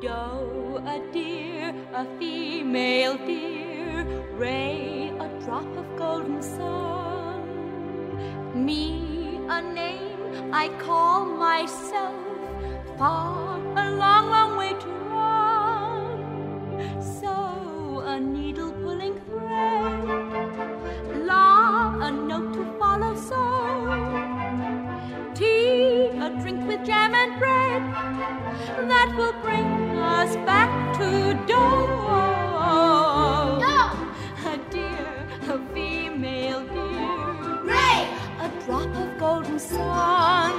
doe, a deer, a female deer, ray, a drop of golden sun. Me, a name I call myself, far, a long, long way to run. Sew, a needle pulling thread, la, a note to follow, so, tea, a drink with jam and bread, that will bring us back to dawn. A deer, a female deer. Gray! A drop of golden sun.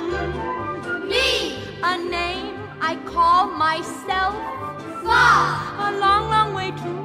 Me! A name I call myself. Fa! A long, long way to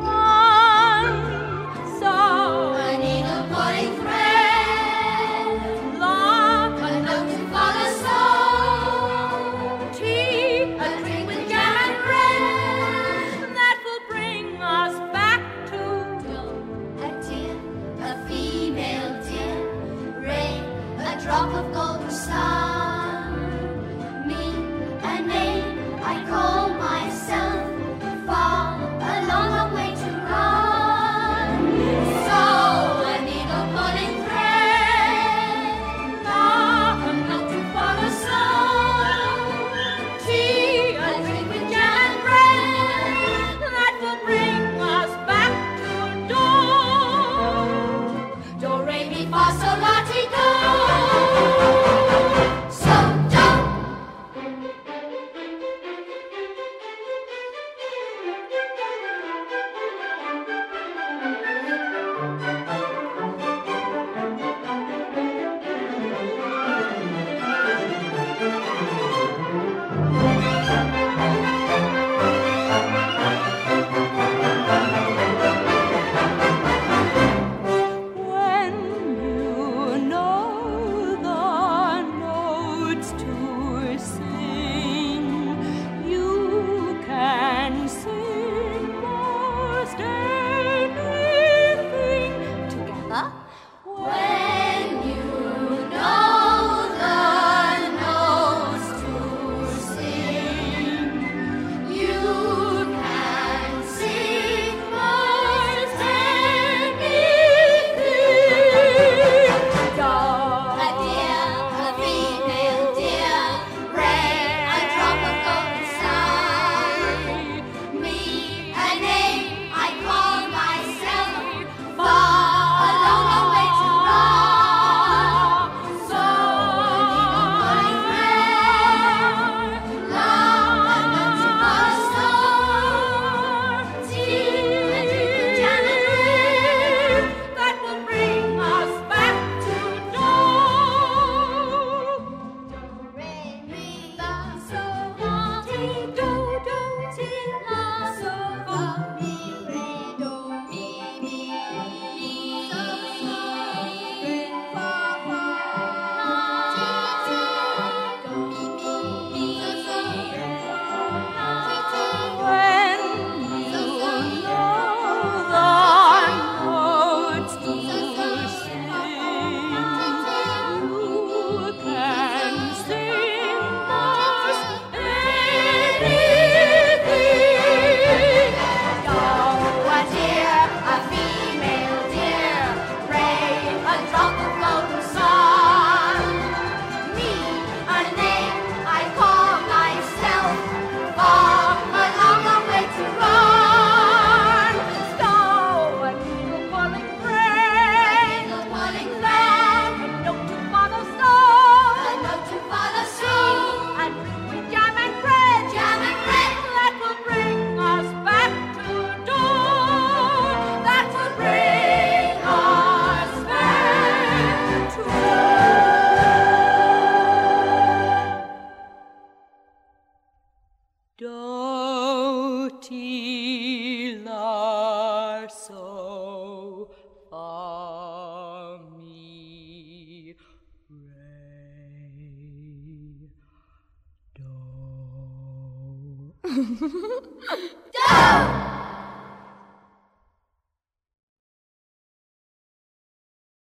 Go!